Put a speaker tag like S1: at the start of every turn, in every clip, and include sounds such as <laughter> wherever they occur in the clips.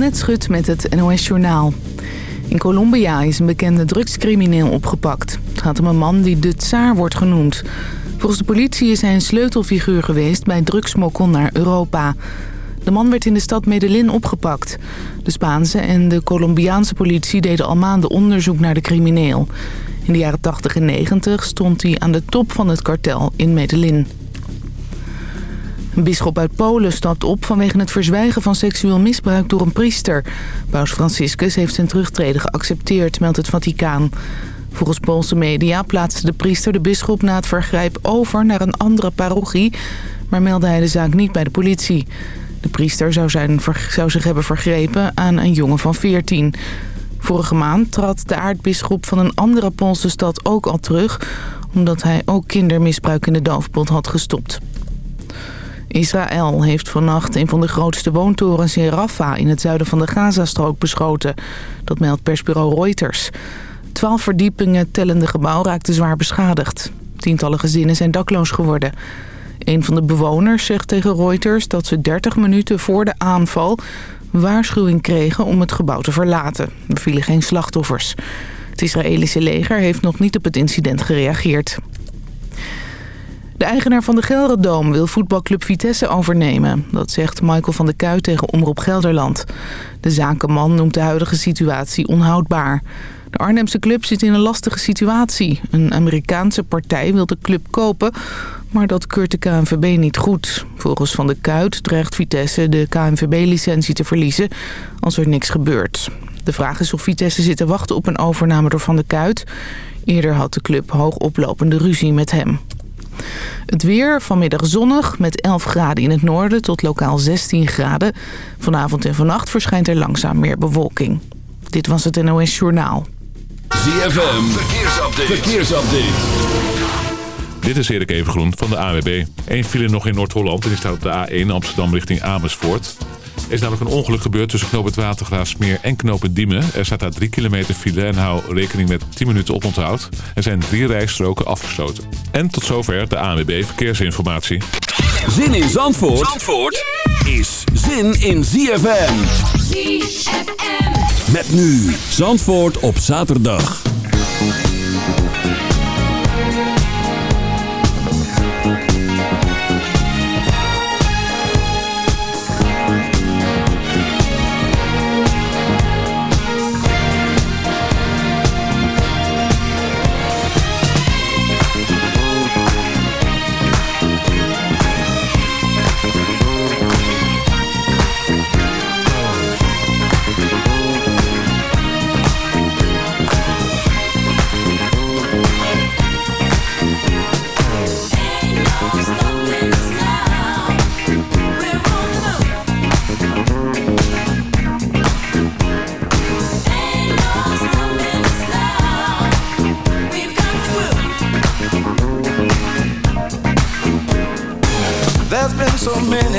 S1: Annette Schut met het NOS Journaal. In Colombia is een bekende drugscrimineel opgepakt. Het gaat om een man die de tsaar wordt genoemd. Volgens de politie is hij een sleutelfiguur geweest bij drugsmokkel naar Europa. De man werd in de stad Medellin opgepakt. De Spaanse en de Colombiaanse politie deden al maanden onderzoek naar de crimineel. In de jaren 80 en 90 stond hij aan de top van het kartel in Medellin. Een bisschop uit Polen stapt op vanwege het verzwijgen van seksueel misbruik door een priester. Paus Franciscus heeft zijn terugtreden geaccepteerd, meldt het Vaticaan. Volgens Poolse media plaatste de priester de bisschop na het vergrijp over naar een andere parochie... maar meldde hij de zaak niet bij de politie. De priester zou, zijn, zou zich hebben vergrepen aan een jongen van 14. Vorige maand trad de aartsbisschop van een andere Poolse stad ook al terug... omdat hij ook kindermisbruik in de doofpot had gestopt. Israël heeft vannacht een van de grootste woontorens in Rafah in het zuiden van de Gazastrook beschoten. Dat meldt persbureau Reuters. Twaalf verdiepingen tellende gebouw raakte zwaar beschadigd. Tientallen gezinnen zijn dakloos geworden. Een van de bewoners zegt tegen Reuters dat ze 30 minuten voor de aanval waarschuwing kregen om het gebouw te verlaten. Er vielen geen slachtoffers. Het Israëlische leger heeft nog niet op het incident gereageerd. De eigenaar van de Gelderdoom wil voetbalclub Vitesse overnemen. Dat zegt Michael van der Kuit tegen Omroep Gelderland. De zakenman noemt de huidige situatie onhoudbaar. De Arnhemse club zit in een lastige situatie. Een Amerikaanse partij wil de club kopen, maar dat keurt de KNVB niet goed. Volgens Van de Kuit dreigt Vitesse de KNVB-licentie te verliezen als er niks gebeurt. De vraag is of Vitesse zit te wachten op een overname door Van de Kuit. Eerder had de club hoogoplopende ruzie met hem. Het weer vanmiddag zonnig met 11 graden in het noorden tot lokaal 16 graden. Vanavond en vannacht verschijnt er langzaam meer bewolking. Dit was het NOS Journaal.
S2: ZFM, verkeersupdate. verkeersupdate.
S3: Dit is Erik Evengroen van de AWB. Eén file nog in Noord-Holland en die staat op de A1 Amsterdam richting Amersfoort. Er is namelijk een ongeluk gebeurd tussen knoop het Watergraafsmeer en knoop het Diemen. Er staat daar 3 kilometer file en hou rekening met 10 minuten oponthoud. Er zijn drie rijstroken afgesloten. En tot zover de ANWB Verkeersinformatie.
S2: Zin in Zandvoort, Zandvoort is zin in ZFM. ZFM. Met nu Zandvoort op zaterdag.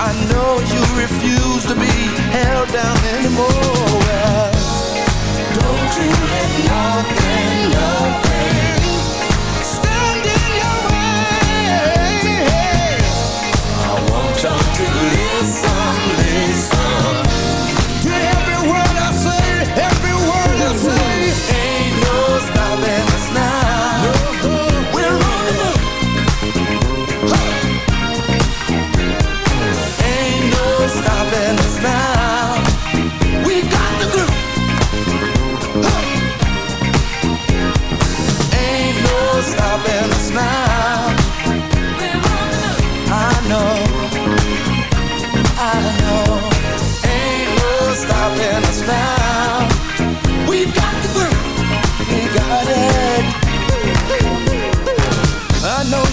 S4: I know you refuse to be held down anymore. Don't you let nothing, stand in your way. I want you to listen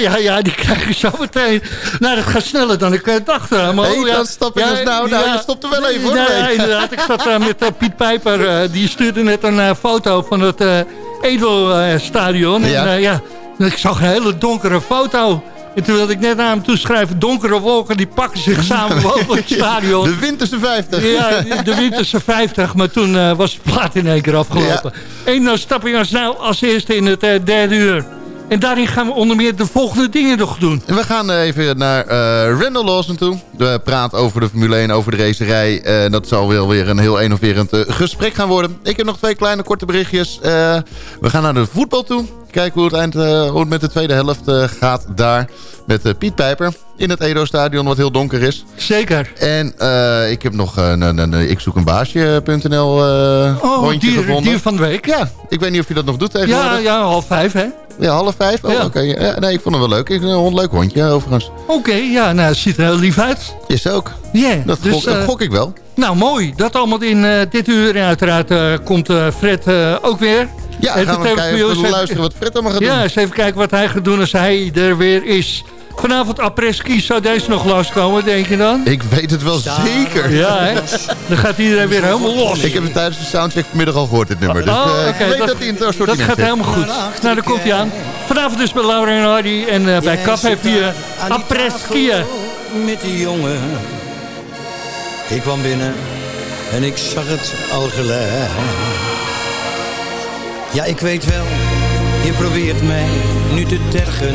S5: Ja, ja, ja, die krijg je zo meteen. Nou, dat gaat sneller dan ik eh, dacht. eh, maar, oh, ja,
S6: dan stop ik dus nou. Nou, je stopt er wel even, hoor.
S5: Ja,
S6: Nee.
S5: ja, <laughs> inderdaad. Ik zat eh, met Piet Pijper. die stuurde net een foto van het Edelstadion.
S6: Ja.
S5: En ja, ik zag een hele donkere foto. En toen wilde ik net naar hem toeschrijven... donkere wolken die pakken zich samen <laughs> boven het stadion.
S6: De winterse 50.
S5: Ja, de winterse 50, maar toen was het plaat in één keer afgelopen. Eén nou stap ik als nou als eerste in het derde uur. En daarin gaan we onder meer de volgende dingen nog doen.
S6: We gaan even naar eh Randall Lawson toe. We praten over de Formule 1, over de racerij. Eh, dat zal wel weer een heel enerverend eh, gesprek gaan worden. Ik heb nog twee kleine korte berichtjes. We gaan naar de voetbal toe. Kijken hoe het, eind, hoe het met de tweede helft gaat daar. Met Piet Pijper in het Edo-stadion, wat heel donker is.
S5: Zeker.
S6: En ik heb nog een, een, een ik zoek een baasje.nl eh
S5: Oh,
S6: rondje
S5: dier,
S6: gevonden.
S5: dier van de week.
S6: Ja, ik weet niet of je dat nog doet
S5: Ja,
S6: tegenwoordig.
S5: ja, half vijf, hè?
S6: Ja, half vijf? Oh,
S5: Ja.
S6: oké. Ja, nee, ik vond hem wel leuk. Ik, een hond, leuk hondje, overigens.
S5: Oké, ja, nou, het ziet er heel lief uit.
S6: Is ook.
S5: Ja,
S6: Dat,
S5: dus,
S6: gok, dat
S5: eh,
S6: gok ik wel.
S5: nou mooi. Dat allemaal in eh, dit uur. En uiteraard eh, komt eh, Fred eh, ook weer.
S6: Ja,
S5: En
S6: gaan we kijken even luisteren wat Fred allemaal gaat
S5: Ja,
S6: doen.
S5: eens even kijken wat hij gaat doen als hij er weer is. Vanavond après-ski zou deze nog loskomen, denk je dan?
S6: Ik weet het wel zeker.
S5: Ja, hè? Dan gaat iedereen weer helemaal los.
S6: Ik heb het tijdens de soundcheck vanmiddag al gehoord, dit nummer. Dus
S5: Oh,
S6: eh,
S5: oké,
S6: ik weet
S5: dat-
S6: dat hij in het
S5: Dat gaat helemaal goed. Nou, daar komt hij aan. Vanavond dus bij Laura en Hardy. En eh, bij Kap heeft hij eh,
S4: tafel Met die jongen. Ik kwam binnen en ik zag het al gelijk. Ja, ik weet wel, je probeert mij nu te tergen.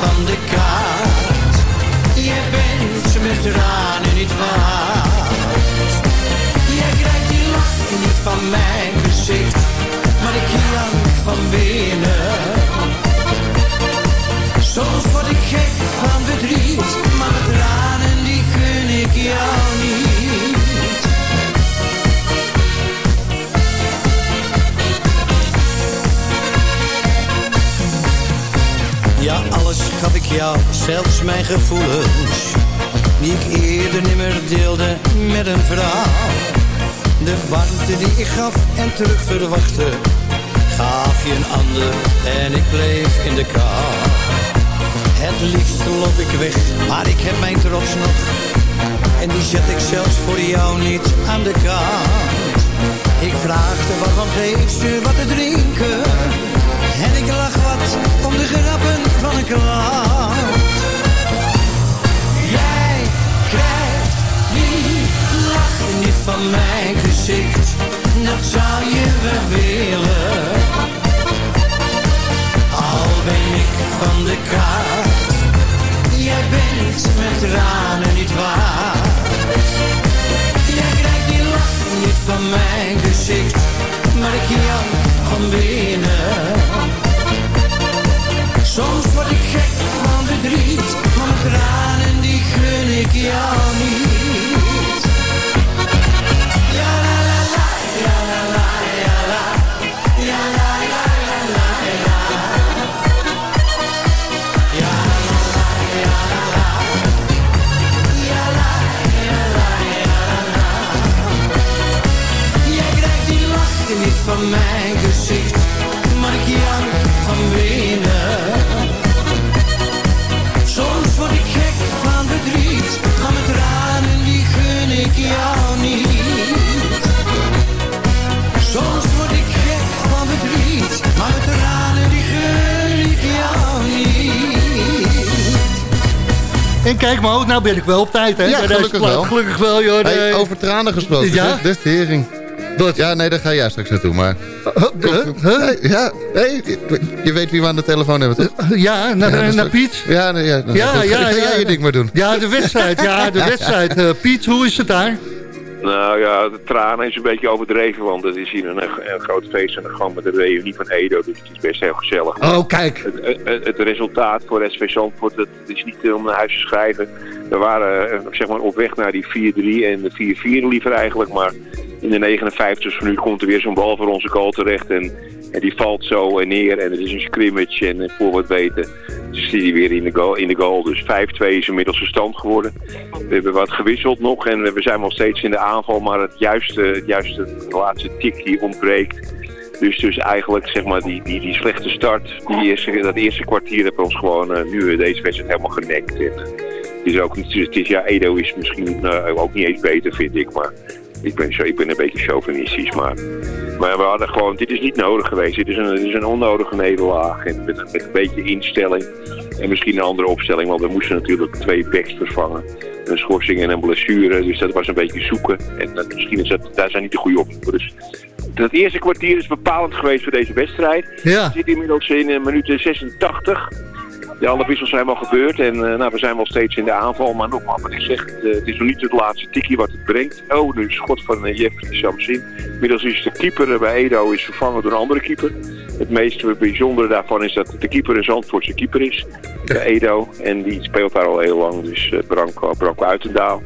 S4: Van de kaart, jij bent met tranen niet waard. Jij krijgt die lach niet van mijn gezicht, maar ik jank van binnen. Soms word ik gek van verdriet, maar de tranen die gun ik jou alles gaf ik jou, zelfs mijn gevoelens, die ik eerder nimmer deelde met een vrouw. De warmte die ik gaf en terug verwachtte, gaf je een ander en ik bleef in de kou. Het liefst loop ik weg, maar ik heb mijn trots nog. En die zet ik zelfs voor jou niet aan de kant. Ik vraagde wat, dan geeft ze wat te drinken. En ik lach wat om de grappen van een klant. Jij krijgt die lach niet van mijn gezicht. Dat zou je wel willen. Al ben ik van de kaart. Jij bent met tranen niet waard. Jij krijgt die lach niet van mijn gezicht. Maar ik jank van binnen. Soms word ik gek van verdriet. Maar mijn tranen die gun ik jou niet. Ja la la la, ja la la, ja la. Ja la van mijn gezicht, maar ik jank van binnen. Soms word ik gek van verdriet, maar mijn tranen die gun ik jou niet. Soms word ik gek van verdriet, maar mijn tranen die gun ik jou niet.
S5: En kijk maar, nou ben ik wel op tijd, hè?
S6: Ja, gelukkig wel.
S5: Gelukkig wel, joh.
S6: Hey, over tranen gesproken.
S5: Ja?
S6: Ja? Des de hering. Ja, nee, daar ga jij straks naartoe. Maar...
S5: Huh? Huh?
S6: Ja, je weet wie we aan de telefoon hebben, toch?
S5: Ja, naar,
S6: Ja,
S5: naar Piet.
S6: Ja, nee, ja, nou,
S5: Ja, ja,
S6: ga, jij je ding maar doen.
S5: Ja, de wedstrijd. Ja, de <laughs> wedstrijd. Eh, Piet, hoe is het daar?
S7: Nou ja, de tranen is een beetje overdreven, want het is hier een, een groot feest aan de gang met de reunie van Edo, dus het is best heel gezellig.
S5: Oh, kijk.
S7: Het, het, het resultaat voor SV Zandvoort, het is niet om naar huis te schrijven. We waren eh, zeg maar op weg naar die 4-3 en de 4-4 liever eigenlijk, maar in de 59e minuut komt er weer zo'n bal voor onze goal terecht en, en die valt zo neer en het is een scrimmage en eh, voor wat weten zit hij weer in de goal. In de goal. Dus 5-2 is inmiddels de stand geworden. We hebben wat gewisseld nog en we zijn nog steeds in de aanval, maar het juiste, het juiste laatste tik die ontbreekt. Dus, dus eigenlijk zeg maar die, die, die slechte start, die eerste, dat eerste kwartier hebben we ons gewoon eh, nu eh, deze wedstrijd helemaal genekt. En, eh, het is ook het is, ja, Edo is misschien eh, ook niet eens beter vind ik, maar ik ben, zo, ik ben een beetje chauvinistisch. Maar, maar we hadden gewoon, dit is niet nodig geweest. Dit is een, dit is een onnodige nederlaag. En met, met een beetje instelling en misschien een andere opstelling, want we moesten natuurlijk twee backs vervangen. Een schorsing en een blessure, dus dat was een beetje zoeken. En dat, misschien is dat, daar zijn niet de goede op. Dus dat eerste kwartier is bepalend geweest voor deze wedstrijd.
S5: Ja.
S7: We zitten inmiddels in uh, minuut 86. De alle wissels zijn wel gebeurd en uh, nou, we zijn wel steeds in de aanval. Maar nogmaals, wat ik zeg, het is nog niet het laatste tikje wat het brengt. Oh, nu schot van uh, Jeffrey Samsin. Inmiddels is de keeper bij Edo is vervangen door een andere keeper. Het meest bijzondere daarvan is dat de keeper een Zandvoortse keeper is. De Edo. En die speelt daar al heel lang. Dus Branko, Branko Uitendaal.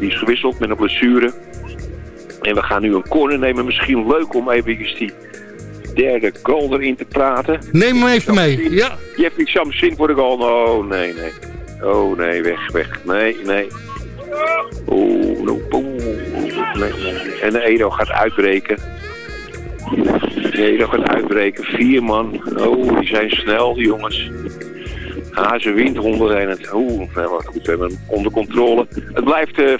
S7: Die is gewisseld met een blessure. En we gaan nu een corner nemen. Misschien leuk om even die derde goal erin te praten.
S5: Neem hem even mee. Ja.
S7: Jeffrey Samsin voor de goal. Oh, nee, nee. Oh, nee, weg, weg. Nee, nee. Oeh, no, oeh, nee, nee. En de Edo gaat uitbreken. De Edo gaat uitbreken. Vier man. Oh, die zijn snel, die jongens. Hazen wint onder het. Oeh, nou, goed, we hebben hem onder controle. Het blijft uh,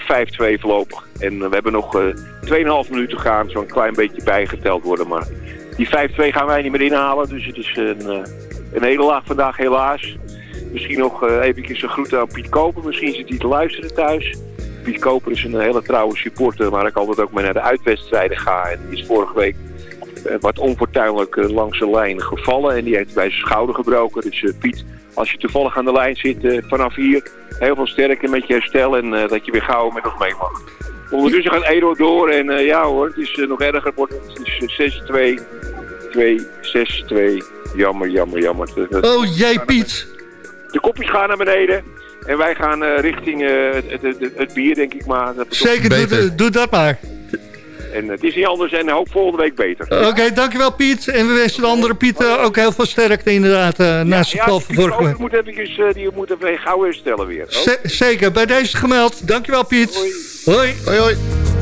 S7: 5-2 voorlopig. En uh, we hebben nog uh, 2,5 minuten gaan. Zo'n klein beetje bijgeteld worden. Maar die 5-2 gaan wij niet meer inhalen. Dus het is een, uh, een nederlaag vandaag helaas. Misschien nog uh, even een groet aan Piet Koper. Misschien zit hij te luisteren thuis. Piet Koper is een hele trouwe supporter. Waar ik altijd ook mee naar de uitwedstrijden ga. En die is vorige week uh, wat onfortuinlijk langs de lijn gevallen. En die heeft bij zijn schouder gebroken. Dus Piet, als je toevallig aan de lijn zit vanaf hier... heel veel sterker met je herstel. En dat je weer gauw met ons mee mag. Ondertussen gaat Edo door en ja hoor, het is nog erger. Het is 6-2, 2, 6-2. Jammer, jammer, jammer.
S5: Oh jee Piet.
S7: De kopjes gaan naar beneden en wij gaan uh, richting het, het, het, het, bier denk ik maar. Dat
S5: Zeker, doe, doe, dat maar.
S7: En het is niet anders en hoop volgende week beter.
S5: Oké, okay, dankjewel Piet. En we wensen de andere Piet ook heel veel sterkte inderdaad ja, naast het week.
S7: Moet eventjes, uh, die moet even gauw herstellen weer.
S5: Oh. Zeker, bij deze gemeld. Dankjewel Piet.
S7: Hoi.
S5: Hoi.
S6: Hoi, hoi.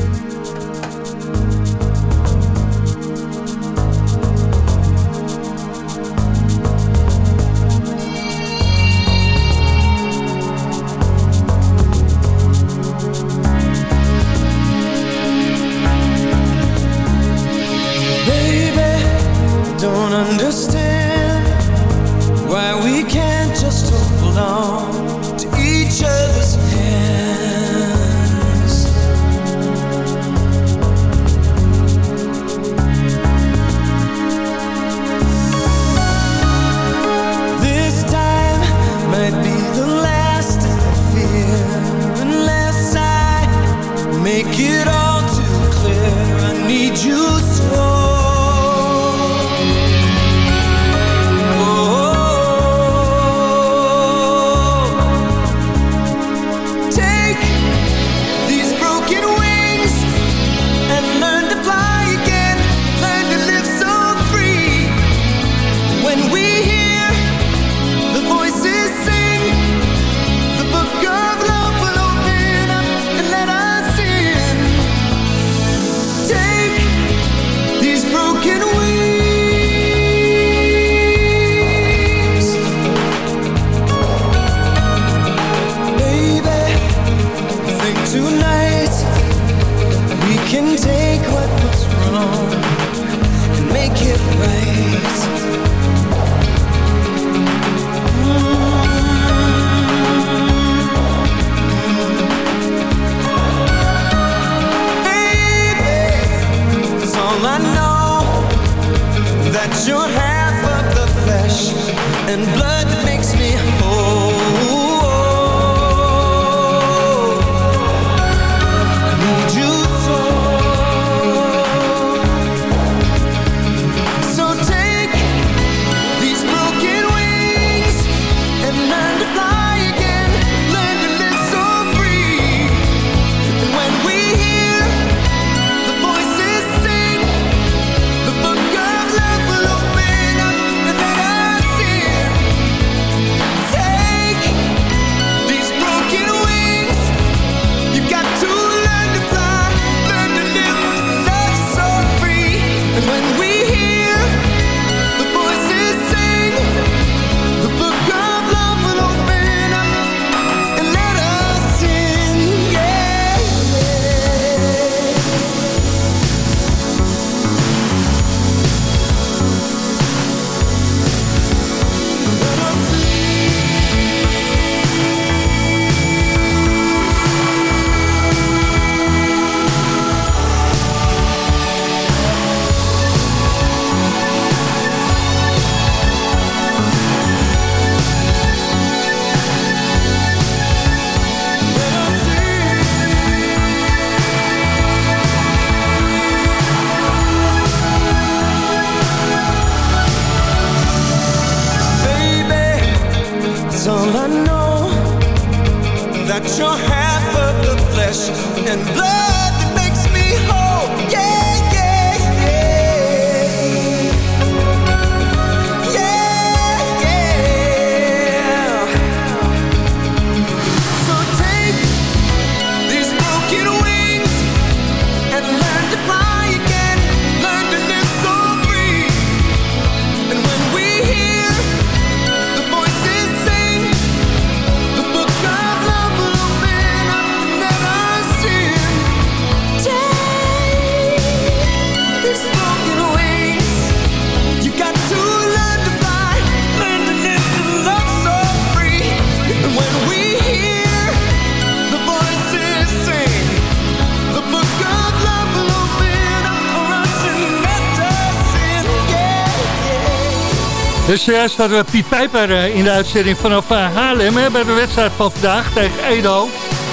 S4: Yeah.
S5: Dus juist hadden we Piet Pijper eh, in de uitzending vanaf eh, Haarlem... Hè, bij de wedstrijd van vandaag tegen Edo.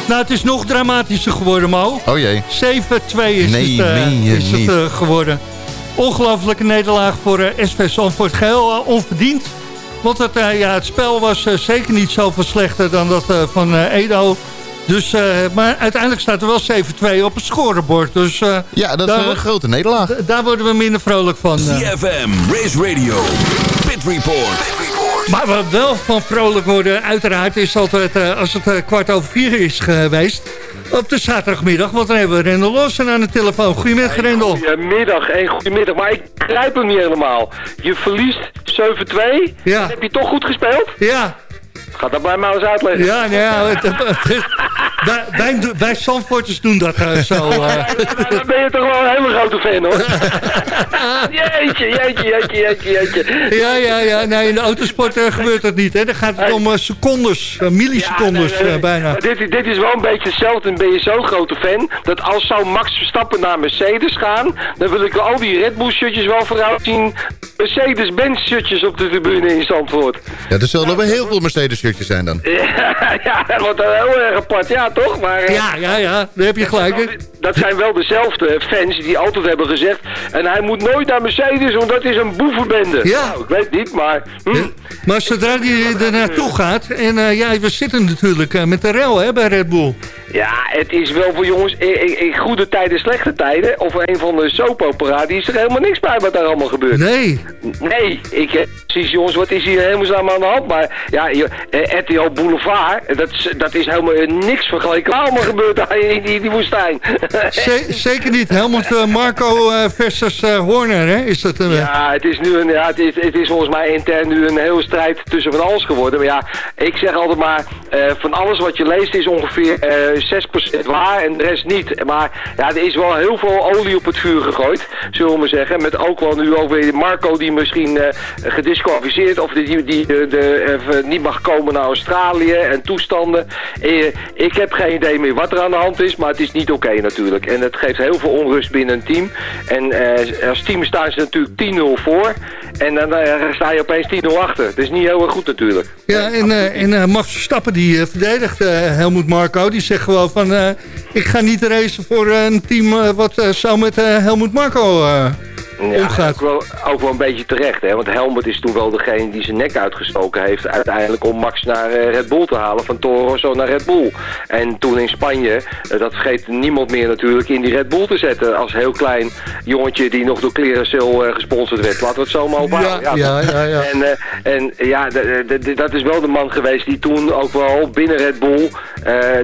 S5: Nou, het is nog dramatischer geworden, Mo.
S6: Oh jee.
S5: 7-2 is
S6: Nee,
S5: het, eh, is het geworden. Ongelofelijke nederlaag voor eh, SV Zandvoort. Geheel eh, onverdiend. Want het, eh, ja, het spel was zeker niet zoveel slechter dan dat van Edo. Dus, eh, maar uiteindelijk staat er wel 7-2 op het scorebord. Dus eh,
S6: Ja, dat is een grote nederlaag.
S5: daar worden we minder vrolijk van.
S8: CFM, Race Radio, Pit Report.
S5: Maar wat wel van vrolijk worden, uiteraard, is altijd eh, als het eh, kwart over vier is geweest. Op de zaterdagmiddag, want dan hebben we Rendel Lossen aan de telefoon. Goedemiddag, Rendel.
S9: Goedemiddag en goedemiddag, maar ik begrijp hem niet helemaal. Je verliest 7-2,
S5: Ja.
S9: heb je toch goed gespeeld?
S5: Ja,
S9: Ga dat bij mij eens uitleggen.
S5: ja, nou ja het, het- wij, wij, doen- wij Zandvoorters doen dat eh, zo. <laughs> eh.
S9: Dan ben je toch wel een hele grote fan hoor. <laughs> jeetje, jeetje, jeetje, jeetje, jeetje.
S5: Ja, ja, ja. Nee, in de autosport eh, gebeurt dat niet. Hè. Dan gaat het om secondes, millisecondes
S9: Ja, nee, nee,
S5: bijna.
S9: maar Dit, dit is wel een beetje hetzelfde. Dan ben je zo'n grote fan. Dat als zou Max Verstappen naar Mercedes gaan. Dan wil ik al die Red Bull shirtjes wel vooruit zien. Mercedes-Benz shirtjes op de tribune in Zandvoort.
S6: Ja, er zullen wel heel veel Mercedes-shirtjes zijn dan. <laughs>
S9: Ja, ja, dat wordt dan heel erg apart. Ja, toch? Maar, eh,
S5: Ja, ja, ja. Daar heb je gelijk.
S9: Dat zijn wel dezelfde fans die altijd hebben gezegd... en hij moet nooit naar Mercedes, want dat is een boevenbende.
S5: Ja.
S9: Nou, ik weet niet, maar... hm.
S5: Ja. Maar zodra die er naartoe gaat... en eh, ja, we zitten natuurlijk eh, met de rel hè, bij Red Bull.
S9: Ja, het is wel voor jongens in, in- in goede tijden, slechte tijden... of een van de soap die is er helemaal niks bij wat daar allemaal gebeurt.
S5: Nee.
S9: Nee, ik eh, precies jongens, wat is hier helemaal aan de hand? Maar ja, eh, RTL Boulevard, dat, is- dat is helemaal eh, niks vergeleken. Wat allemaal gebeurt daar in die, die woestijn. <laughs>
S5: Ze- zeker niet. Helmut eh, Marco eh, versus eh, Horner, hè? Is dat een...
S9: Ja, het is nu een, ja, het is, het is volgens mij intern nu een heel strijd tussen van alles geworden. Maar ja, ik zeg altijd maar, eh, van alles wat je leest is ongeveer eh 6% waar en de rest niet. Maar ja, er is wel heel veel olie op het vuur gegooid, zullen we maar zeggen. Met ook wel nu ook weer Marco die misschien uh, gedisqualificeerd of die, die de, de, niet mag komen naar Australië en toestanden. ik heb geen idee meer wat er aan de hand is, maar het is niet oké natuurlijk. En het geeft heel veel onrust binnen een team. En als team staan ze natuurlijk 10-0 voor. En dan sta je opeens 10-0 achter. Dat is niet heel erg goed natuurlijk.
S5: Ja, en, uh, en uh, Max Verstappen die uh, verdedigt Helmoet Marco. Die zegt gewoon van... ik ga niet racen voor een team wat zou met Helmoet Marco
S9: ja, Ook wel, ook wel een beetje terecht, hè? want Helmut is toen wel degene die zijn nek uitgestoken heeft... uiteindelijk om Max naar uh, Red Bull te halen, van Toro Rosso naar Red Bull. En toen in Spanje, uh, dat vergeet niemand meer natuurlijk, in die Red Bull te zetten... als heel klein jongetje die nog door Clearasil uh, gesponsord werd. Laten we het zo maar ophouden.
S5: Ja, ja, ja, ja,
S9: En, en ja, dat is wel de man geweest die toen ook wel binnen Red Bull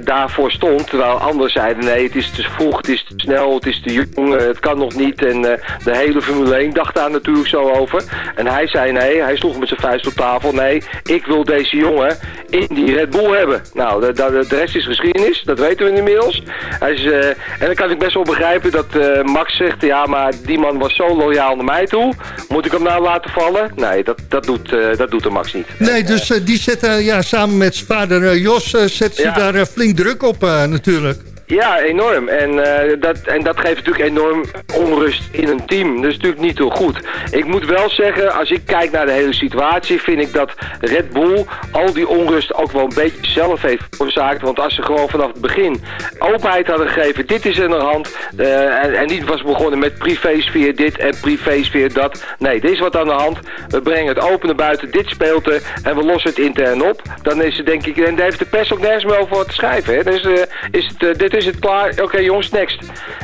S9: daarvoor stond. Terwijl anderen zeiden, nee, het is te vroeg, het is te snel, het is te jong, het kan nog niet. En de hele Formule 1 dacht daar natuurlijk zo over. En hij zei nee, hij sloeg met zijn vuist op tafel. Nee, ik wil deze jongen in die Red Bull hebben. Nou, de, de, de rest is geschiedenis, dat weten we inmiddels. Hij is, uh, en dan kan ik best wel begrijpen dat uh, Max zegt... ja, maar die man was zo loyaal naar mij toe. Moet ik hem nou laten vallen? Nee, dat, dat, doet, uh, dat doet de Max niet.
S5: Nee, dus die zetten ja, samen met zijn vader Jos... zet ja. daar flink druk op natuurlijk.
S9: Ja, enorm. En, uh, dat, en dat geeft natuurlijk enorm onrust in een team. Dat is natuurlijk niet zo goed. Ik moet wel zeggen, als ik kijk naar de hele situatie... vind ik dat Red Bull al die onrust ook wel een beetje zelf heeft veroorzaakt. Want als ze gewoon vanaf het begin openheid hadden gegeven... dit is aan de hand. Uh, en, en, niet was begonnen met privésfeer dit en privésfeer dat. Nee, dit is wat aan de hand. We brengen het open naar buiten. Dit speelt er. En we lossen het intern op. Dan is het denk ik... En daar heeft de pers ook nergens meer over te schrijven. Hè. Dus uh, is het, dit is het klaar. Oké jongens, next.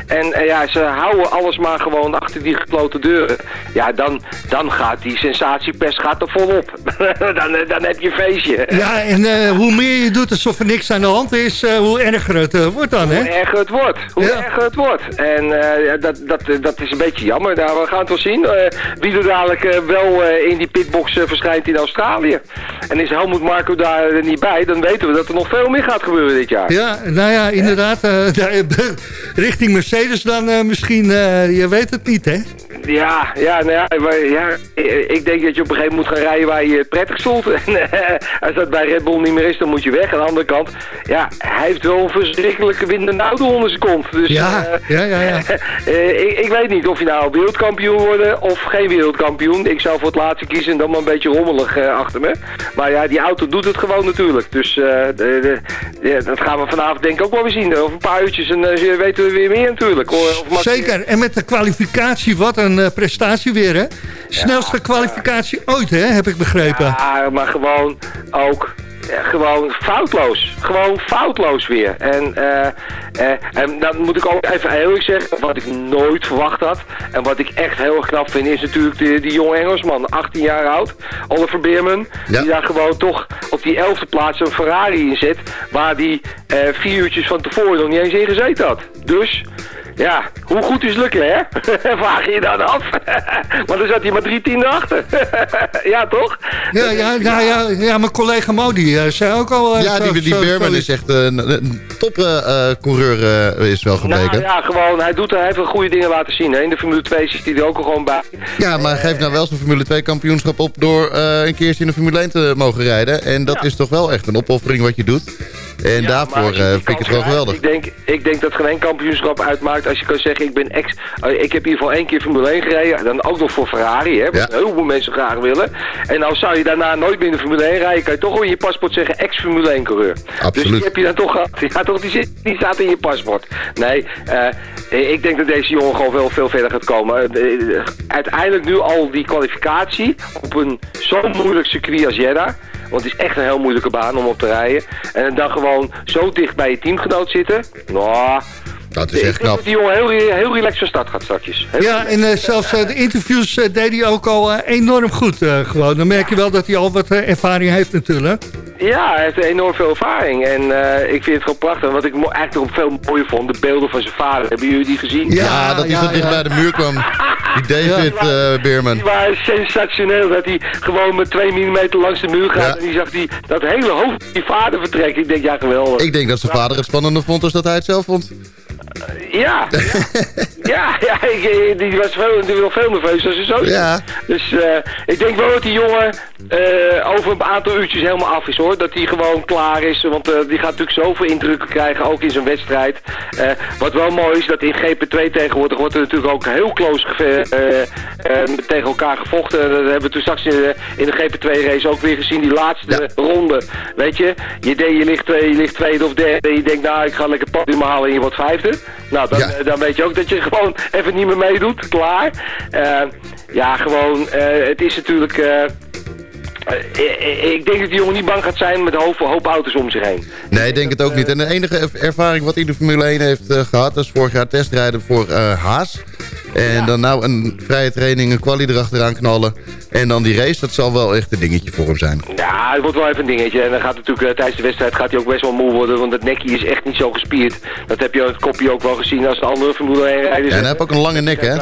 S9: En uh, ja, ze houden alles maar gewoon achter die gesloten deuren. Ja, dan, dan gaat die sensatiepers gaat er volop. <laughs> dan, uh, dan heb je feestje.
S5: Ja, en uh, hoe meer je doet alsof er niks aan de hand is, hoe erger het wordt dan, hè?
S9: Hoe erger het wordt. Hoe ja. erger het wordt. En dat, dat, dat is een beetje jammer. Nou, we gaan het wel zien. wie er dadelijk wel in die pitbox verschijnt in Australië. En is Helmut Marco daar niet bij, dan weten we dat er nog veel meer gaat gebeuren dit jaar.
S5: Ja, nou ja, inderdaad. <laughs> richting Mercedes dan uh, misschien, uh, je weet het niet, hè?
S9: Ja, ja, nou ja, maar, ja, ik denk dat je op een gegeven moment moet gaan rijden waar je prettig voelt. <laughs> En eh, als dat bij Red Bull niet meer is, dan moet je weg. Aan de andere kant, ja, hij heeft wel een verschrikkelijke windende auto onder zijn kont. Dus,
S5: ja, ja, ja, ja. <laughs>
S9: ik, ik, weet niet of je nou wereldkampioen wordt of geen wereldkampioen. Ik zou voor het laatste kiezen en dan maar een beetje rommelig achter me. Maar ja, die auto doet het gewoon natuurlijk. Dus de, de, dat gaan we vanavond denk ik ook wel weer zien. Over een paar uurtjes en uh, weten we weer meer natuurlijk. Of
S5: Zeker, en met de kwalificatie, wat een uh, prestatie weer hè? Snelste ja, kwalificatie ooit hè, heb ik begrepen.
S9: Ja, maar gewoon ook gewoon foutloos. Gewoon foutloos weer. En, uh, uh, en dan moet ik ook even eerlijk zeggen, wat ik nooit verwacht had. En wat ik echt heel erg knap vind, is natuurlijk die, die jonge Engelsman, 18 jaar oud. Oliver Beerman. Die daar gewoon toch op die 11e plaats een Ferrari in zit. Waar die uh, vier uurtjes van tevoren nog niet eens in gezeten had. Dus... Ja, hoe goed is Leclerc? <laughs> Vraag je je dan af. <laughs> maar dan zat hij maar drie tienden achter. <laughs> ja, toch?
S5: Ja, ja, ja, ja, ja, mijn collega Modi uh, zei ook al...
S6: Uh, ja, die, die Berman is echt uh, een topcoureur is wel gebleken. Nou,
S9: ja, gewoon, hij, doet, hij heeft wel goede dingen laten zien. Hè. In de Formule 2 is hij er ook al gewoon bij.
S6: Ja, maar geeft nou wel zijn Formule 2 kampioenschap op... door een keertje in de Formule 1 te mogen rijden. En dat is toch wel echt een opoffering wat je doet. En daarvoor vind ik het wel geweldig.
S9: Ik denk, ik denk dat geen kampioenschap uitmaakt als je kan zeggen, ik ben ex... Uh, ik heb in ieder geval één keer Formule 1 gereden. Dan ook nog voor Ferrari, hè. Wat heel veel mensen graag willen. En nou zou je daarna nooit meer in de Formule 1 rijden... kan je toch wel in je paspoort zeggen ex-Formule 1 coureur.
S6: Absoluut.
S9: Dus die heb je dan toch gehad. <laughs> Ja, toch, die, zit, die staat in je paspoort. Nee, uh, ik denk dat deze jongen gewoon veel, veel verder gaat komen. Uh, uiteindelijk nu al die kwalificatie op een zo moeilijk circuit als Jeddah... Want het is echt een heel moeilijke baan om op te rijden. En dan gewoon zo dicht bij je teamgenoot zitten. Nou,
S6: dat is echt knap.
S9: dat die jongen heel, heel relaxed van start gaat straks.
S5: ja, en uh, zelfs uh, de interviews uh, deed hij ook al enorm goed. gewoon. Dan merk je wel dat hij al wat ervaring heeft natuurlijk.
S9: Ja, hij heeft enorm veel ervaring. En ik vind het gewoon prachtig. Wat ik eigenlijk nog veel mooier vond, de beelden van zijn vader. Hebben jullie die gezien?
S6: Ja, dat hij zo dicht bij de muur kwam. Die <laughs> David eh, Beerman.
S9: Die waren sensationeel. Dat hij gewoon met 2 mm langs de muur gaat.
S6: Ja.
S9: En die zag die, dat hele hoofd van die vader vertrekken. Ik denk, ja, geweldig.
S6: Ik denk dat zijn vader het spannender vond als dat hij het zelf vond.
S9: Ja, <laughs> ja, ja, ja ik, eh, die was veel, die was veel nerveus als zo.
S6: Ja.
S9: Dus eh, ik denk wel dat die jongen eh, over een aantal uurtjes helemaal af is hoor. Dat hij gewoon klaar is. Want die gaat natuurlijk zoveel indrukken krijgen, ook in zijn wedstrijd. Wat wel mooi is, dat in GP2 tegenwoordig wordt er natuurlijk ook heel close tegen elkaar gevochten. Dat hebben we toen straks in de, in de GP2 race ook weer gezien. Die laatste ronde, weet je. Je, deed, je, ligt, twee- je ligt tweede of derde en je denkt, nou ik ga lekker podium halen en je wordt vijfde. Nou, dan,
S6: Ja.
S9: dan weet je ook dat je gewoon even niet meer meedoet. Klaar. Eh, ja, gewoon, eh, het is natuurlijk... eh, eh, eh, ik denk dat die jongen niet bang gaat zijn met een hoop, hoop auto's om zich heen.
S6: Nee, ik denk het ook niet. En de enige er- ervaring wat hij in de Formule 1 heeft eh, gehad... is vorig jaar testrijden voor Haas. En dan nou een vrije training, een quali erachteraan knallen. En dan die race, dat zal wel echt een dingetje voor hem zijn.
S9: Ja, het wordt wel even een dingetje. En dan gaat natuurlijk tijdens de wedstrijd gaat hij ook best wel moe worden. Want het nekje is echt niet zo gespierd. Dat heb je het kopje ook wel gezien als de andere Formule 1 rijders.
S6: Ja, en hij heeft ook een lange nek, hè?
S9: Hij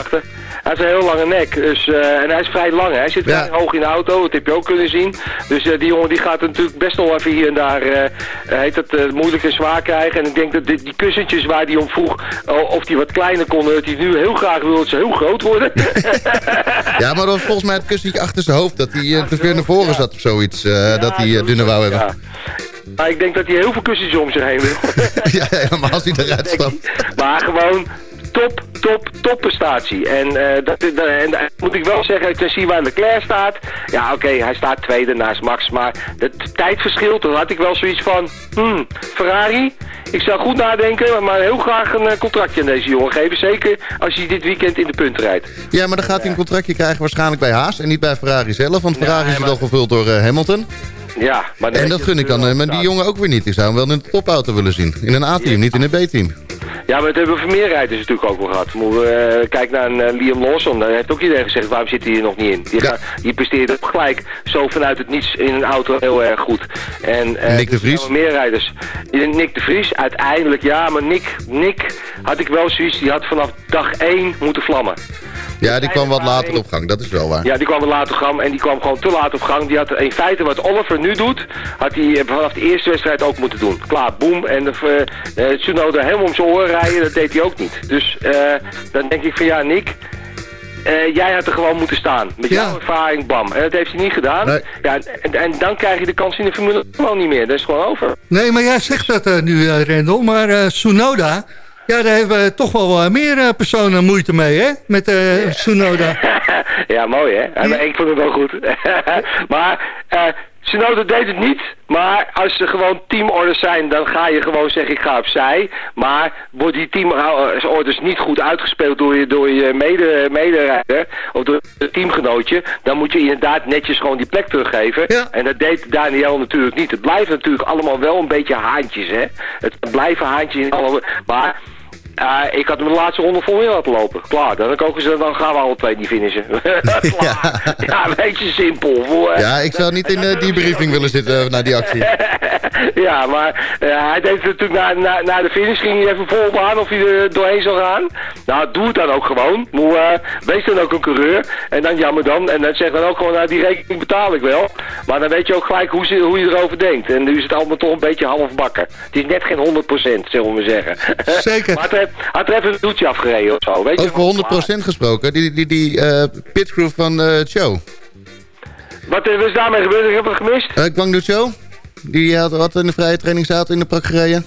S9: heeft een heel lange nek. Dus, en hij is vrij lang. Hè. Hij zit
S6: Ja.
S9: vrij hoog in de auto. Dat heb je ook kunnen zien. Dus eh, die jongen die gaat natuurlijk best nog even hier en daar eh, eh, heet het, moeilijk en zwaar krijgen. En ik denk dat die, die kussentjes waar hij om vroeg of die wat kleiner konden, dat hij nu heel graag wil dat ze heel groot worden. <laughs>
S6: Ja, maar dat was volgens mij het kussentje achter zijn hoofd... dat hij te ver naar voren zat of zoiets. dat hij dunner wou hebben.
S9: Ja. Maar ik denk dat hij heel veel kussentjes om zich heen wil. <laughs>
S6: Ja, helemaal als hij eruit <laughs> stapt.
S9: Maar gewoon top, top, top prestatie. En, eh, dat, dat- en dat moet ik wel zeggen, ik zie waar Leclerc staat. Ja, oké, hij staat tweede naast Max. Maar het tijdverschil, toen had ik wel zoiets van... Hmm, Ferrari, ik zou goed nadenken, maar heel graag een eh, contractje aan deze jongen geven. Zeker als hij dit weekend in de punten rijdt.
S6: Ja, maar dan gaat hij een contractje krijgen waarschijnlijk bij Haas... en niet bij Ferrari zelf, want Ferrari is al gevuld door eh, Hamilton.
S9: Ja, maar
S6: En dat gun ik dan eh, met die jongen ook weer niet. Ik zou hem wel in de topauto willen zien. In een A-team, niet in een B-team.
S9: Ja, maar dat hebben we voor meer rijders natuurlijk ook wel gehad. We, eh, kijk naar een, eh, Liam Lawson, daar heeft ook iedereen gezegd, waarom zit hij hier nog niet in? Die,
S6: Ja.
S9: die presteert ook gelijk zo vanuit het niets in een auto heel erg goed. En, eh,
S6: Nick de
S9: dus
S6: Vries?
S9: er meer rijders. Nick de Vries, uiteindelijk, ja, maar Nick, Nick had ik wel zoiets, die had vanaf dag 1 moeten vlammen.
S6: Ja, die kwam wat later op gang, dat is wel waar.
S9: Ja, die kwam wat later op gang en die kwam gewoon te laat op gang. Die had in feite wat Oliver nu doet, had hij eh, vanaf de eerste wedstrijd ook moeten doen. Klaar, boem. En de, eh, Tsunoda helemaal om zijn oren rijden, dat deed hij ook niet. Dus dan denk ik van ja, Nick, jij had er gewoon moeten staan. Met
S5: Ja.
S9: jouw ervaring, bam. En dat heeft hij niet gedaan.
S6: Nee.
S9: Ja, en, en dan krijg je de kans in de Formule gewoon niet meer. Dat is gewoon over.
S5: Nee, maar jij zegt dat nu, Rendel. Maar Tsunoda, ja, daar hebben toch wel meer personen moeite mee, hè? Met <laughs> Tsunoda.
S9: ja, mooi hè. Ja, Ik vond het wel goed. <laughs> maar Tsunoda deed het niet. Maar als er gewoon teamorders zijn, dan ga je gewoon zeggen ik ga opzij. Maar worden die teamorders niet goed uitgespeeld door je, door je mede, mederijder of door het teamgenootje, dan moet je inderdaad netjes gewoon die plek teruggeven.
S5: Ja.
S9: En dat deed Daniel natuurlijk niet. Het blijft natuurlijk allemaal wel een beetje haantjes, hè. Het blijven haantjes in alle... Maar ik had hem de laatste ronde vol in laten lopen. Klaar, dan, koken ze, dan gaan we alle twee niet finishen. <laughs> Klaar. <laughs> ja. een beetje simpel. Voor,
S6: Ja, ik zou niet in eh, die briefing willen zitten eh, na die actie. <laughs>
S9: ja, maar eh, hij deed het natuurlijk na, na, na de finish, ging hij even vol aan of hij er doorheen zou gaan. Nou, doe het dan ook gewoon. Eh, wees dan ook een coureur. En dan jammer dan. En dan zeg dan ook gewoon, nou, die rekening betaal ik wel. Maar dan weet je ook gelijk hoe, ze, hoe je erover denkt. En nu is het allemaal toch een beetje half bakken. Het is net geen 100%, zullen we maar zeggen.
S5: Zeker.
S9: maar had er even een doetje afgereden of zo, weet je.
S6: Over 100% gesproken, die, die, die eh, pitcrew van eh Cho.
S9: Wat is daarmee gebeurd? Ik heb het gemist.
S6: Uh, Guangdu Cho, die had, had in de vrije training zaten in de prak gereden.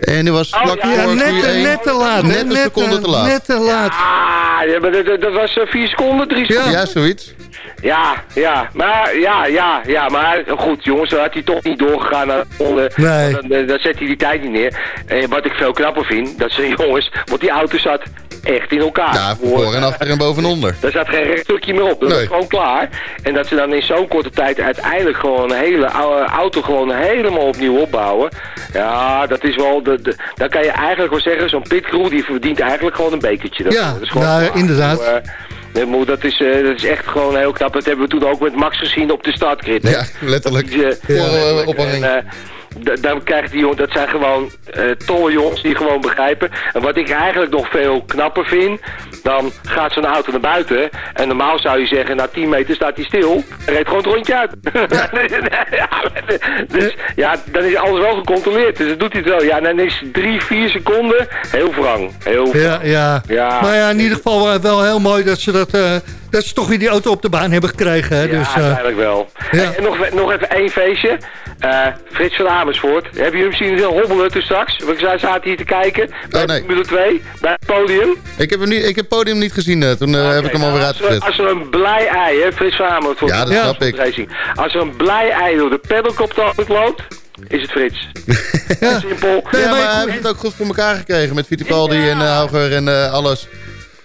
S6: En die was
S9: Oh,
S6: vlak
S9: ja,
S5: Ja,
S6: voor
S5: net,
S6: Q1.
S5: eh, net te laat.
S6: Net een seconde
S5: eh,
S6: te laat.
S5: Net te laat.
S9: Ah, ja, maar dat, was eh, vier seconden, drie seconden.
S6: Ja, zoiets.
S9: Ja, ja, maar ja, ja, ja, maar goed jongens, dan had hij toch niet doorgegaan naar de.
S5: Nee.
S9: Dan, dan, dan zet hij die tijd niet neer. En wat ik veel knapper vind, dat zijn <laughs> jongens, want die auto zat echt in elkaar.
S6: Ja, voor en achter en boven en onder.
S9: Daar zat geen recht stukje meer op. Dat
S6: Nee.
S9: was gewoon klaar. En dat ze dan in zo'n korte tijd uiteindelijk gewoon een hele auto gewoon helemaal opnieuw opbouwen. Ja, dat is wel... De, de- dan kan je eigenlijk wel zeggen, zo'n pitcrew die verdient eigenlijk gewoon een bekertje.
S5: Ja,
S9: Dat is gewoon
S5: nou,
S9: klaar.
S5: inderdaad.
S9: Eh, dat is, eh, dat is echt gewoon heel knap. Dat hebben we toen ook met Max gezien op de startgrid.
S6: Ja, letterlijk.
S9: Die, eh,
S6: eh,
S9: dan krijgt die jongen, dat zijn gewoon eh tolle jongens die gewoon begrijpen. En wat ik eigenlijk nog veel knapper vind, dan gaat zo'n auto naar buiten. En normaal zou je zeggen, na 10 meter staat hij stil. En reed gewoon het rondje uit. <laughs> Ja, dus ja, dan is alles wel gecontroleerd. Dus dat doet hij het wel. Ja, en dan is 3, 4 seconden heel wrang. Heel wrang.
S5: Ja, ja.
S9: Ja.
S5: Maar ja, in ieder geval eh, wel heel mooi dat ze, dat, eh, dat ze toch weer die auto op de baan hebben gekregen. Hè?
S9: Ja,
S5: dus,
S9: uiteindelijk wel.
S5: ja.
S9: En nog, nog even één feestje. Eh, Frits van Amersfoort. Hebben jullie hem zien hobbelen toen straks? Want zij zaten hier te kijken bij
S6: Oh, nee.
S9: Formule 2, bij het podium.
S6: Ik heb, hem niet, ik heb het podium niet gezien. eh, toen eh, heb ik hem alweer
S9: nou, als er-
S6: uitgezet.
S9: Als er een blij ei, hè, Frits van Amersfoort.
S6: Ja, dat snap ik.
S9: Racing. Als er een blij ei door de paddock op de hand loopt, is het Frits. <laughs>
S5: ja.
S9: Simpel.
S5: Nee,
S6: ja,
S5: maar
S6: hij heeft het ook goed voor elkaar gekregen. Met Fittipaldi en uh, Hauger en alles.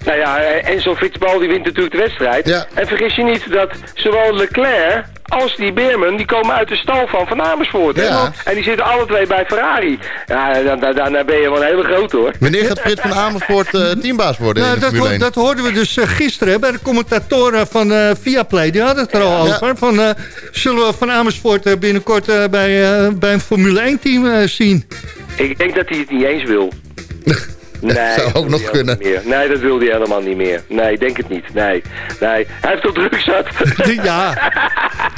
S9: Nou ja, Enzo Fittipaldi wint natuurlijk de wedstrijd.
S6: Ja.
S9: En vergis je niet dat zowel Leclerc als die Beerman, die komen uit de stal van Van Amersfoort.
S6: Ja.
S9: En die zitten alle twee bij Ferrari. Ja, dan, dan, dan ben je wel een hele grote hoor.
S6: Wanneer gaat Frits van Amersfoort eh, teambaas worden
S5: Nou,
S6: in de
S5: dat,
S6: Formule
S5: ho-
S6: 1?
S5: dat hoorden we dus eh, gisteren hè, bij de commentatoren van eh Viaplay. Die hadden het er al
S6: Ja.
S5: over. Van, eh, zullen we Van Amersfoort binnenkort bij, bij een Formule 1 team eh, zien?
S9: Ik denk dat hij het niet eens wil. <laughs> Nee, <laughs>
S6: zou
S9: dat
S6: ook
S9: wil
S6: nog
S9: hij
S6: kunnen.
S9: niet meer. Nee, dat wil hij helemaal niet meer. Nee, ik denk het niet. Nee, nee. Hij heeft toch druk zat. <laughs>
S5: ja,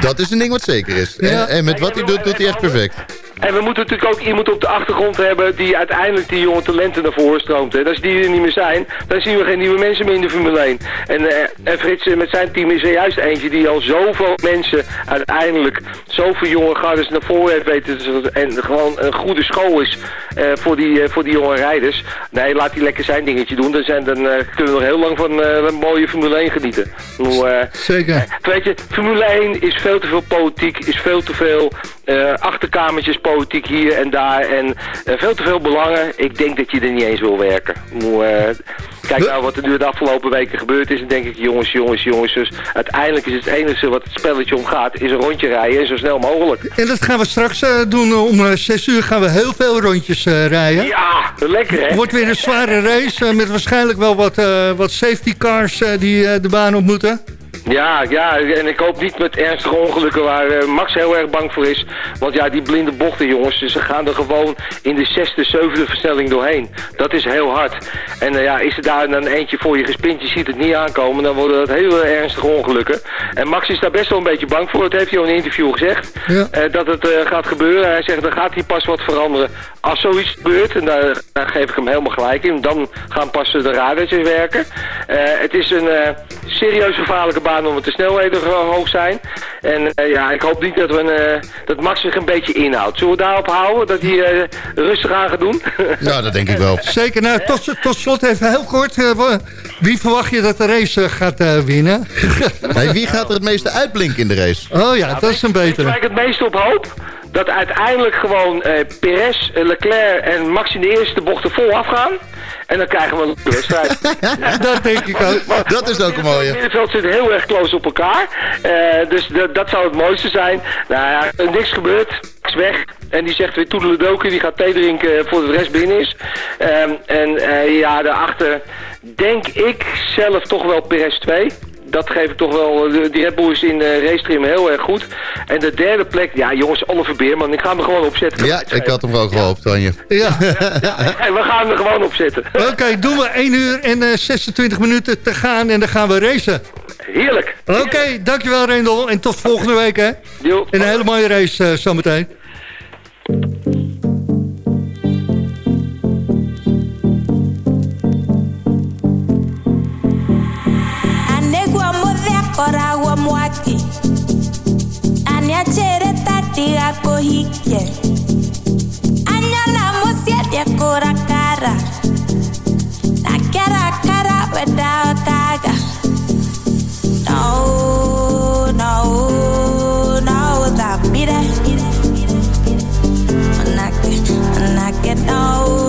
S6: Dat is een ding wat zeker is.
S5: Ja.
S6: En, en met wat hij doet, doet hij echt perfect.
S9: En we moeten natuurlijk ook iemand op de achtergrond hebben die uiteindelijk die jonge talenten naar voren stroomt. En als die er niet meer zijn, dan zien we geen nieuwe mensen meer in de Formule 1. En, eh, en Frits eh, met zijn team is er juist eentje die al zoveel mensen uiteindelijk, zoveel jonge gardes naar voren heeft weten. te- En gewoon een goede school is eh, voor, die, voor die jonge rijders. Nee, laat die lekker zijn dingetje doen. Dan, zijn, dan kunnen we nog heel lang van een mooie Formule 1 genieten.
S5: Zeker.
S9: Weet je, Formule 1 is veel te veel politiek, is veel te veel eh, achterkamertjes politiek hier en daar en eh, veel te veel belangen. Ik denk dat je er niet eens wil werken. Eh, kijk nou wat er nu de afgelopen weken gebeurd is en denk ik, jongens, jongens, jongens, dus uiteindelijk is het enige wat het spelletje om gaat, is een rondje rijden en zo snel mogelijk.
S5: En dat gaan we straks doen. Om eh, 6 uur gaan we heel veel rondjes rijden.
S9: Ja, lekker hè?
S5: Wordt weer een zware race met waarschijnlijk wel wat, wat safety cars die de baan op moeten.
S9: Ja, ja, en ik hoop niet met ernstige ongelukken waar eh, Max heel erg bang voor is. Want ja, die blinde bochten jongens, ze gaan er gewoon in de zesde, zevende versnelling doorheen. Dat is heel hard. En eh, ja, is er daar dan eentje voor je gespind, je ziet het niet aankomen, dan worden dat hele ernstige ongelukken. En Max is daar best wel een beetje bang voor, dat heeft hij al in een interview gezegd.
S5: Ja.
S9: eh, dat het gaat gebeuren. Hij zegt, dan gaat hij pas wat veranderen als zoiets gebeurt. En daar, daar geef ik hem helemaal gelijk in. Dan gaan pas de radars weer werken. Het is een serieus gevaarlijke baan omdat de snelheden hoog zijn. En eh, ja, ik hoop niet dat, we een, eh, dat Max zich een beetje inhoudt. Zullen we daarop houden? Dat hij eh, rustig aan gaat doen? <laughs>
S6: Nou, dat denk ik wel.
S5: Zeker. Nou, tot, tot slot even heel kort. wie verwacht je dat de race gaat eh, winnen? <laughs>
S6: Wie gaat er het meeste uitblinken in de race?
S5: oh ja, dat is een betere.
S9: waar ik het meest op hoop? Dat uiteindelijk gewoon eh Perez, eh, Leclerc en Max in de eerste bochten vol afgaan. En dan krijgen we een wedstrijd.
S5: Dat denk ik ook.
S6: Dat is ook een mooie.
S9: Het middenveld zit heel erg close op elkaar. Eh, dus dat- dat zou het mooiste zijn. Nou ja, er niks gebeurd. Max weg. En die zegt weer toedeledoken. Die gaat thee drinken voordat de rest binnen is. Ehm, en eh, ja, daarachter denk ik zelf toch wel Perez 2. Dat geef ik toch wel. de- Die Red Bull is in de race trim heel erg goed. En de derde plek, ja jongens, Oliver Beerman. Ik ga hem gewoon opzetten.
S6: Ja, ik had hem ook gehoopt, Tanje.
S5: Ja.
S9: En we gaan hem er gewoon opzetten.
S5: Oké, doen we 1 uur en eh, 26 minuten te gaan en dan gaan we racen.
S9: Heerlijk.
S5: Oké, dankjewel Rendel en tot volgende week hè.
S9: Jo.
S5: En een hele mooie race eh, zometeen.
S10: fatiga cogí que Añalamos siete cora cara La cara cara verdad caga No, no, no that mire Una que, una que no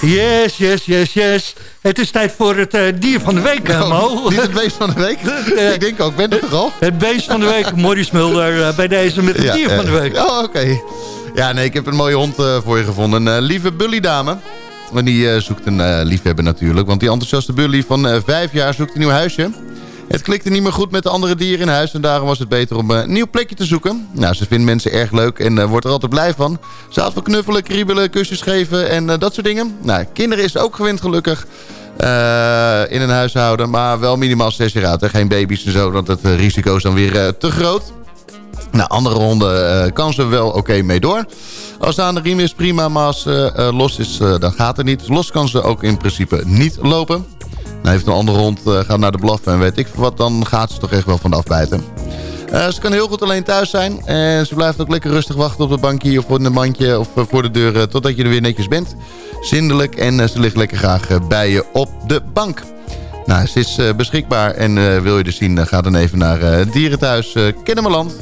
S5: Yes, yes, yes, yes. Het is tijd voor het eh, dier van de week, eh, Mo.
S6: Oh, niet het beest van de week? <laughs> ik denk ook, ben het toch al?
S5: Het beest van de week, Maurice Mulder, eh, bij deze met het dier van de week.
S6: Oh, oké. Ja, nee, ik heb een mooie hond eh, voor je gevonden. Een eh, lieve Bully-dame. En die eh, zoekt een eh, liefhebber natuurlijk. Want die enthousiaste Bully van eh, vijf jaar zoekt een nieuw huisje. Het klikte niet meer goed met de andere dieren in huis... en daarom was het beter om eh, een nieuw plekje te zoeken. Nou, ze vindt mensen erg leuk en eh, wordt er altijd blij van. Ze houdt van knuffelen, kriebelen, kusjes geven en eh, dat soort dingen. Nou, kinderen is ook gewend gelukkig in een huishouden... maar wel minimaal zes jaar oud. Geen baby's en zo, want het risico is dan weer te groot. Nou, andere honden kan ze wel oké mee door. Als ze aan de riem is, prima. Maar als ze los is, dan gaat het niet. Los kan ze ook in principe niet lopen. Nou, heeft een andere hond, eh, gaat naar de blaffen en weet ik wat... dan gaat ze toch echt wel van afbijten. Eh, ze kan heel goed alleen thuis zijn. En ze blijft ook lekker rustig wachten op het bankje of op een mandje... of eh, voor de deur totdat je er weer netjes bent. Zindelijk en ze ligt lekker graag bij je op de bank. Nou, ze is beschikbaar en wil je er zien... eh, ga dan even naar het dierenthuis uh, Kennemerland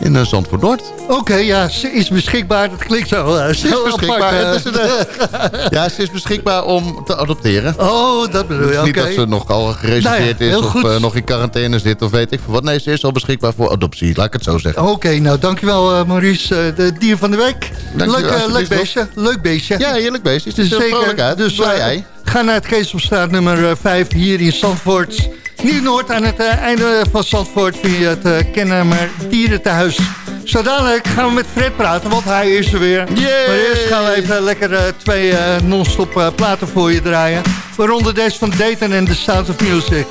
S6: in uh, Zandvoort Noord.
S5: Oké, ja, ze is beschikbaar. Dat klinkt zo, uh,
S6: Ze is beschikbaar.
S5: apart, eh.
S6: Is <laughs> eh, ja, ze is beschikbaar om te adopteren.
S5: Oh, dat bedoel je,
S6: Dus niet dat ze nog al gereserveerd
S5: Nou ja,
S6: is of eh, nog in quarantaine zit of weet ik wat. Nee, ze is al beschikbaar voor adoptie, laat ik het zo zeggen.
S5: Oké, nou dankjewel Maurice, de dier van de week.
S6: Dankjewel,
S5: leuk, leuk beestje, leuk beestje.
S6: Ja, heerlijk beestje. Het is er vrolijk uit,
S5: dus
S6: blij ei.
S5: Ga naar het Keesomstraat nummer 5 hier in Zandvoort. Nieuw-Noord aan het uh, einde van Zandvoort je het uh, Kennemer Dierentehuis. Zo dadelijk gaan we met Fred praten, want hij is er weer.
S6: Yay!
S5: Maar eerst gaan we even lekker uh, twee non-stop platen voor je draaien. Waaronder deze van Dayton en The Sound of Music.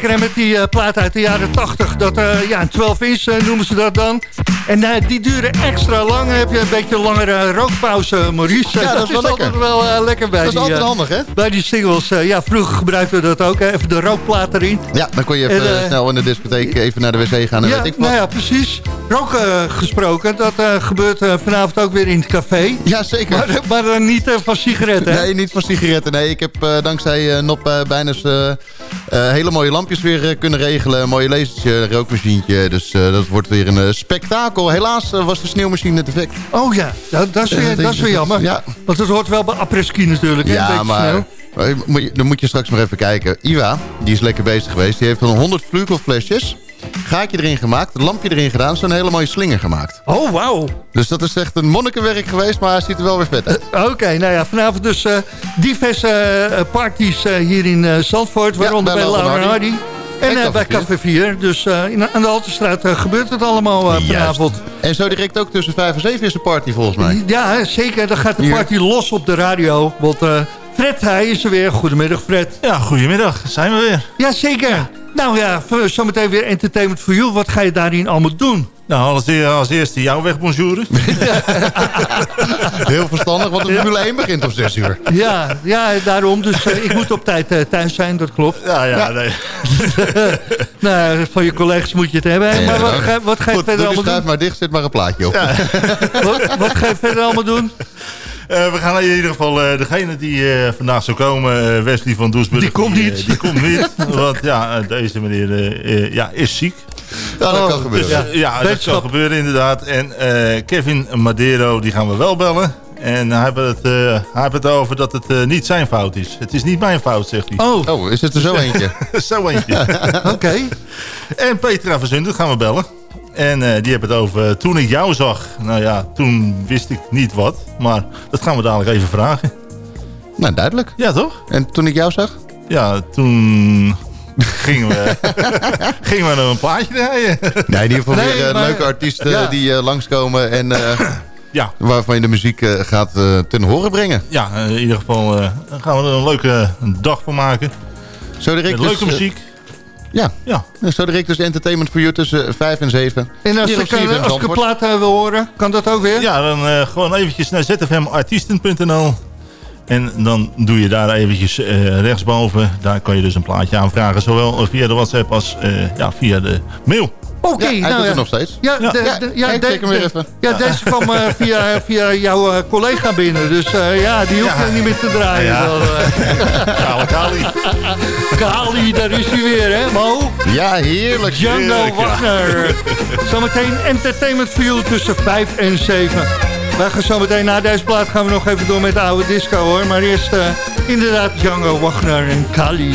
S5: Lekker hè, met die uh, plaat uit de jaren 80. Dat, uh, ja, 12 inch uh, noemen ze dat dan. En die duren extra lang. Dan heb je een beetje langere rookpauze, Maurice.
S6: Ja, dat,
S5: dat
S6: is wel
S5: altijd wel lekker bij
S6: dat
S5: die,
S6: is altijd handig, hè?
S5: Bij die singles. ja, vroeger gebruikten we dat ook. Hè? Even de rookplaat erin.
S6: Ja, dan kon je even
S5: En,
S6: snel in de discotheek even naar de wc gaan en
S5: ja,
S6: weet ik wat.
S5: Nou ja, precies. Rook gesproken. Dat gebeurt vanavond ook weer in het café.
S6: Ja, zeker.
S5: Maar, maar dan niet van sigaretten, hè?
S6: Nee, niet van sigaretten. Nee, ik heb dankzij Nop bijna hele mooie lampjes weer kunnen regelen. Mooie lasertje, rookmachientje. Dus uh, dat wordt weer een spektakel. Helaas was de sneeuwmachine defect.
S5: Oh ja, dat, dat is weer, dat is weer jammer. Ja. Want het hoort wel bij apres-ski natuurlijk.
S6: Ja, maar dan moet je straks maar even kijken. Iwa, die is lekker bezig geweest. Die heeft van 100 vlugelflesjes gaatje erin gemaakt, een lampje erin gedaan. Zo'n hele mooie slinger gemaakt.
S5: Oh, wauw.
S6: Dus dat is echt een monnikenwerk geweest, maar hij ziet er wel weer vet uit.
S5: Uh, Oké, okay, nou ja, vanavond dus uh, diverse uh, parties hier in Zandvoort. Waaronder ja, bij Laura Hardy. En, en bij Café 4. Dus in, aan de Haltestraat gebeurt het allemaal vanavond.
S6: En zo direct ook tussen 5 en 7 is de party volgens mij.
S5: Ja, zeker. Dan gaat de party los op de radio. Want Fred, hij is er weer. Goedemiddag, Fred.
S11: Ja, goedemiddag. Zijn we weer.
S5: Ja, zeker. Nou ja, zometeen weer Entertainment for You. Wat ga je daarin allemaal doen?
S11: Nou, als, e als eerste jou weg bonjouren. <laughs> <laughs>
S6: Heel verstandig, want de Formule 1 begint om 6 uur.
S5: Ja, ja daarom. Dus uh, ik moet op tijd uh, thuis zijn, dat klopt.
S11: Ja, ja, ja. nee. <laughs>
S5: nou, van je collega's moet je het hebben.
S6: Ja,
S5: maar wat ga, wat ga je
S6: Goed,
S5: verder allemaal doen?
S6: maar dicht, zet maar een plaatje op.
S11: Ja.
S5: wat, wat ga je verder allemaal doen?
S11: Uh, we gaan in ieder geval, uh, degene die uh, vandaag zou komen, Wesley van Doesburg.
S5: Die komt niet.
S11: die komt niet, <laughs> want ja, deze meneer ja, is ziek.
S6: Ja, dat kan gebeuren.
S11: Dus, ja, dat kan gebeuren inderdaad. En Kevin Madero, die gaan we wel bellen. En hij heeft het, hij heeft het over dat het niet zijn fout is. Het is niet mijn fout, zegt hij.
S6: Oh, oh is het er zo eentje? <laughs>
S11: zo eentje. <laughs>
S5: Oké. Okay.
S11: En Petra van Zundert gaan we bellen. En uh, die hebben het over toen ik jou zag. Nou ja, toen wist ik niet wat. Maar dat gaan we dadelijk even vragen.
S6: Nou, duidelijk.
S11: Ja, toch?
S6: En toen ik jou zag?
S11: Ja, toen <laughs> gingen we, gingen we nog een plaatje rijden.
S6: Nee, in ieder geval nee, weer uh, maar, leuke artiesten ja. die uh, langskomen. En ja. waarvan je de muziek gaat ten horen brengen.
S11: Ja, in ieder geval gaan we er een leuke dag van maken.
S6: Zo direct
S11: Met leuke
S6: dus,
S11: muziek.
S6: Ja, ja. zo direct dus entertainment voor you tussen 5 en 7.
S5: En als, ik, uh, als ik een plaat uh, wil horen, kan dat ook weer?
S11: Ja, dan uh, gewoon eventjes naar zfmartiesten.nl. En dan doe je daar eventjes rechtsboven. Daar kan je dus een plaatje aanvragen. Zowel via de WhatsApp als ja, via de mail.
S5: Oké, okay, nou,
S6: doet het nog steeds.
S5: Ja,
S6: ja,
S5: de,
S6: hem weer even.
S5: Ja, deze kwam uh, <laughs> via, via jouw uh, collega binnen. Dus uh, ja, die hoeft er niet meer te draaien.
S11: Ja. <laughs> Kale Kali.
S5: Kali, daar is hij weer, hè, Mo?
S6: Ja, heerlijk.
S5: Django Wagner. <laughs> Zometeen Entertainment for You tussen 5 en 7. Wij gaan zometeen na deze plaat gaan we nog even door met de oude disco, hoor. Maar eerst inderdaad Django Wagner en Kali.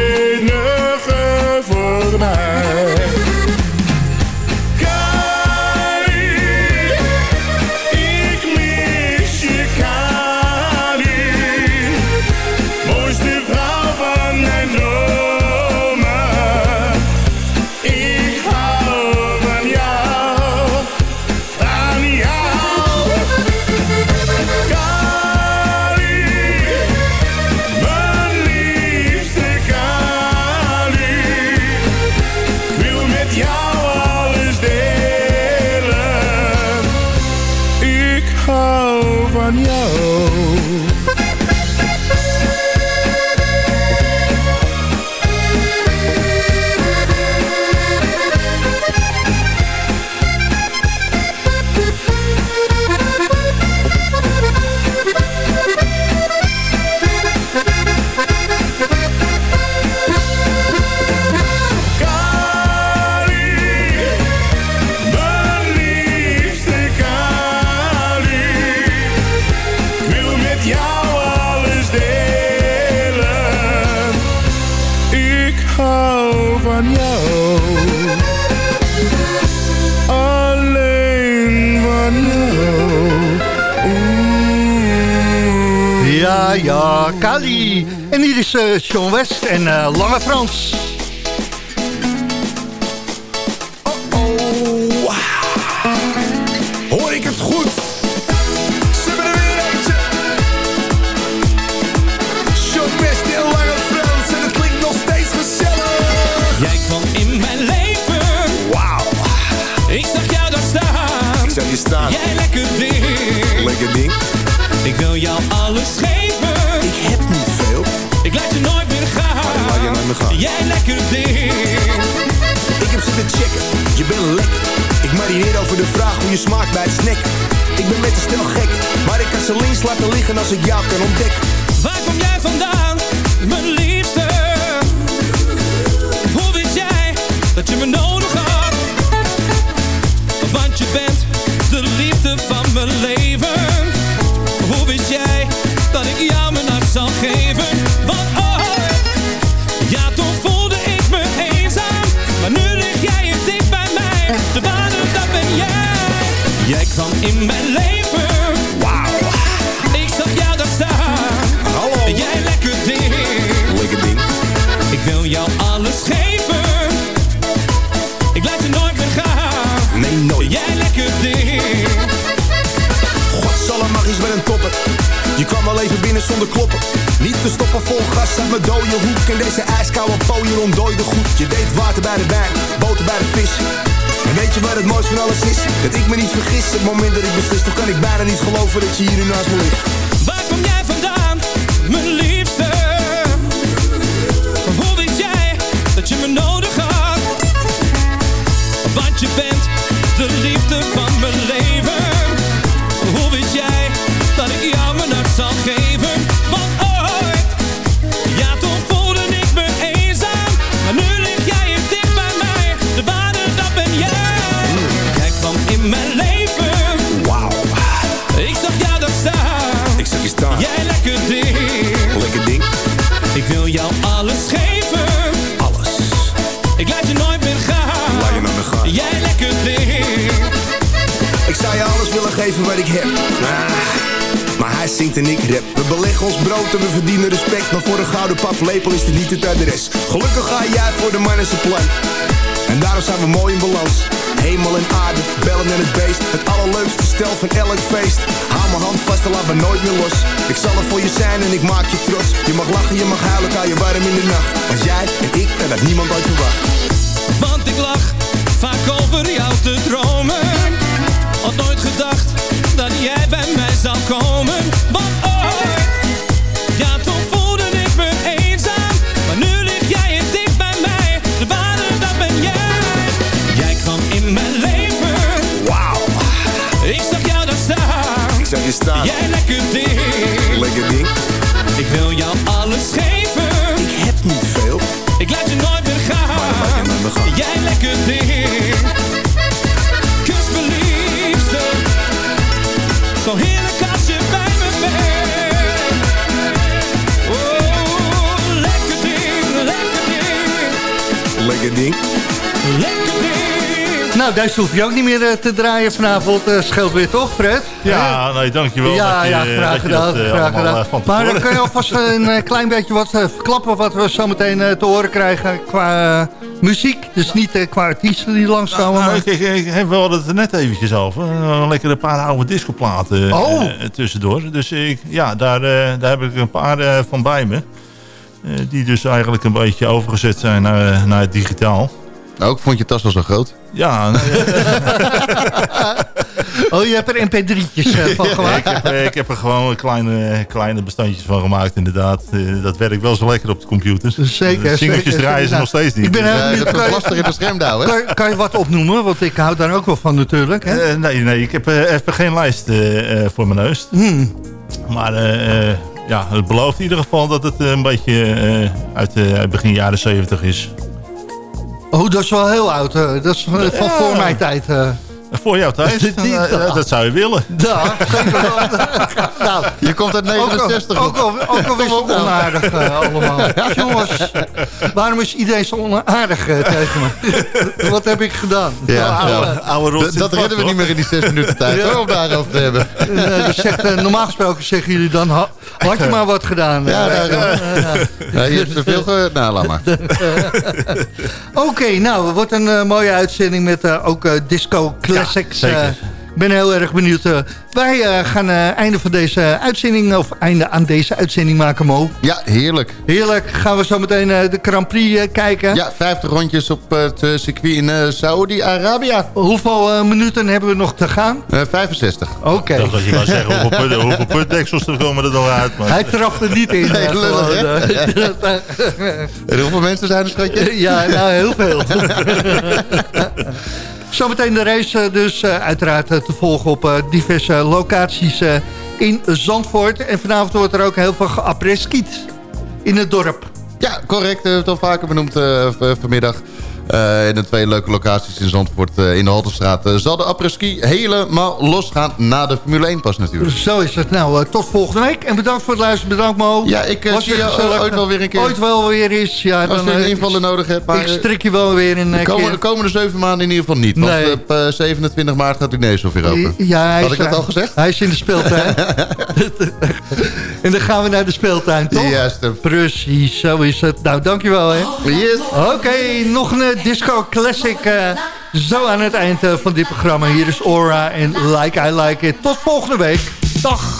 S5: Kali. En hier is eh Sean West en eh, Lange Frans.
S12: Oh, hoor ik het goed? Ze hebben er weer eentje. Show best in lange Frans en het klinkt nog steeds gezellig.
S13: Jij kwam in mijn leven.
S12: Wauw.
S13: Ik zag jou daar staan.
S12: Ik zag je staan.
S13: Jij lekker ding.
S12: Lekker ding.
S13: Ik wil jou
S12: de vraag hoe je smaakt bij het snacken. Ik ben met de stel gek, maar ik kan ze links laten liggen als ik jou kan ontdekken.
S13: Waar kom jij vandaan, mijn liefste? Hoe wist jij dat je me nodig in mijn leven.
S12: Wauw.
S13: Ik zag jou daar staan.
S12: Hallo.
S13: Jij lekker ding.
S12: Lekker ding.
S13: Ik wil jou alles geven. Ik laat je nooit meer gaan.
S12: Nee, nooit.
S13: Jij lekker ding.
S12: Godsalle magisch met een topper. Je kwam al even binnen zonder kloppen. Niet te stoppen vol gas uit mijn dode hoek. En deze ijskoude pooier ontdooide goed. Je deed water bij de wijn, boter bij de vis. Weet je wat het mooiste van alles is? Dat ik me niet vergis. Het moment dat ik beslis, toch kan ik bijna niet geloven dat je hier nu naast me ligt.
S13: Waar kom jij vandaan, mijn liefste? Hoe wist jij dat je me nodig had? Want je bent de liefde van mijn leven.
S12: Wat ik heb. Ah, maar hij zingt en ik rap. We beleggen ons brood en we verdienen respect. Maar voor een gouden paplepel is dit niet het adres. Gelukkig ga jij voor de man en zijn plan. En daarom zijn we mooi in balans. Hemel en aarde, bellen en het beest. Het allerleukste stel van elk feest. Hou mijn hand vast en laat me nooit meer los. Ik zal er voor je zijn en ik maak je trots. Je mag lachen, je mag huilen, kan je warm in de nacht. Als jij en ik, en dat niemand ooit verwacht.
S13: Want ik lag vaak over jou te dromen. Had nooit gedacht dat jij bij mij zou komen. Want ooit, ja toen voelde ik me eenzaam. Maar nu lig jij hier dicht bij mij. De waarde, dat ben jij. Jij kwam in mijn leven.
S12: Wauw.
S13: Ik zag jou daar staan.
S12: Ik zag je staan.
S13: Jij lekker ding.
S12: Lekker ding.
S13: Ik wil jou alles geven.
S12: Ik heb niet veel.
S13: Ik laat je nooit meer gaan.
S12: Maar laat je nooit meer gaan.
S13: Jij lekker ding. Lekker ding. Lekker ding.
S5: Nou, deze hoef je ook niet meer eh, te draaien vanavond. eh scheelt weer toch, Fred?
S11: Ja, nee, dankjewel.
S5: Ja,
S11: dat je,
S5: ja, graag gedaan.
S11: dat, eh,
S5: graag gedaan.
S11: eh, van
S5: maar dan kun je alvast een eh, klein beetje wat eh, verklappen... wat we zometeen eh, te horen krijgen qua eh, muziek. Dus niet eh, qua artiesten die langskomen.
S11: Nou,
S5: maar...
S11: ik, ik, ik heb wel het er net eventjes over. Uh, lekker een paar oude discoplaten
S5: Oh.
S11: eh, tussendoor. Dus ik, ja, daar, eh, daar heb ik een paar eh, van bij me. Eh, die dus eigenlijk een beetje overgezet zijn naar, eh, naar het digitaal.
S6: Nou, ik vond je tas al zo groot.
S11: Ja, nou, <laughs>
S5: Oh, je hebt er mp3'tjes eh, van <laughs>
S11: ja, ik,
S5: gemaakt?
S11: heb, ik heb er gewoon kleine, kleine bestandjes van gemaakt inderdaad. Dat werkt wel zo lekker op de computers.
S5: Zeker,
S11: singeltjes
S5: zeker,
S11: draaien ze nog steeds niet.
S5: Ik ben
S6: dat is
S5: kan je-
S6: lastig in de scherm houden.
S5: Kan, kan je wat opnoemen? Want ik hou daar ook wel van natuurlijk. Hè?
S11: Eh, nee, nee, ik heb eh, even geen lijst voor mijn neus.
S5: Hmm.
S11: Maar eh, eh, ja, het belooft in ieder geval dat het eh, een beetje eh, uit eh, begin jaren 70 is.
S5: Oh, dat is wel heel oud. eh. dat is van
S11: Ja.
S5: voor mijn tijd.
S11: Voor jouw tijd? Eh, dat zou je willen.
S5: Ja, nou,
S6: Je komt uit 69.
S5: Ook, al, ook al weer zo onaardig eh, allemaal. Jongens, waarom is iedereen zo onaardig eh, tegen me? Wat heb ik gedaan?
S6: Ja,
S5: Nou,
S6: ja.
S5: ouwe-
S11: Oude rot
S6: Dat, dat redden we niet meer in die zes minuten tijd
S5: Ja.
S6: hoor, om daarover te hebben.
S5: Eh, dus zegt, normaal gesproken zeggen jullie dan, ha- had je maar wat gedaan.
S6: Ja, Ja, je hebt te veel ge... Nou, laat maar. <laughs>
S5: Oké, nou, het wordt een mooie uitzending met eh, ook eh, disco classics.
S11: Zeker.
S5: Eh, ik ben heel erg benieuwd. eh, wij eh, gaan eh einde van deze uitzending, of einde aan deze uitzending maken, Mo.
S6: Ja, heerlijk.
S5: Heerlijk. Gaan we zo meteen eh, de Grand Prix kijken.
S6: Ja, 50 rondjes op het circuit in eh, Saudi-Arabië.
S5: Hoeveel eh, minuten hebben we nog te gaan?
S6: Eh 65.
S5: Oké.
S11: Ik dacht dat je wou zeggen hoeveel, put, <laughs> hoeveel putdeksels er komen er nog uit. Maar...
S5: Hij trapt er niet in. <laughs>
S6: Nee, lullig,
S5: gewoon,
S6: hè? <laughs> En hoeveel mensen zijn er, schatje?
S5: ja, nou, heel veel. Zometeen de race eh, dus eh, uiteraard eh, te volgen op diverse locaties in Zandvoort. En vanavond wordt er ook heel veel geappreskiet in het dorp.
S6: Ja, correct. We hebben het al vaker benoemd vanmiddag. Eh, in de twee leuke locaties in Zandvoort eh, in de Halterstraat... eh, zal de apres-ski helemaal losgaan na de Formule 1 pas natuurlijk.
S5: Zo is het. Nou, tot volgende week. En bedankt voor het luisteren. Bedankt Mo.
S6: Ja, ik
S5: Was
S6: zie je
S5: gezellig.
S6: ooit wel weer een keer.
S5: Ooit wel weer is. Ja,
S6: Als
S5: dan,
S6: je een invaller nodig hebt. Maar
S5: ik strik je wel weer een
S6: de komende,
S5: keer.
S6: de komende zeven maanden in ieder geval niet. Want
S5: Nee.
S6: op eh, 27 maart gaat Ineos weer open.
S5: Ja, hij
S6: Had ik dat al gezegd?
S5: Hij is in de speeltuin. <laughs> en dan gaan we naar de speeltuin, toch?
S6: Juist.
S5: Precies, zo is het. Nou, dankjewel, hè.
S6: Yes.
S5: Oké, nog een disco classic. eh, zo aan het eind eh, van dit programma. Hier is Aura en Like I Like It. Tot volgende week. Dag.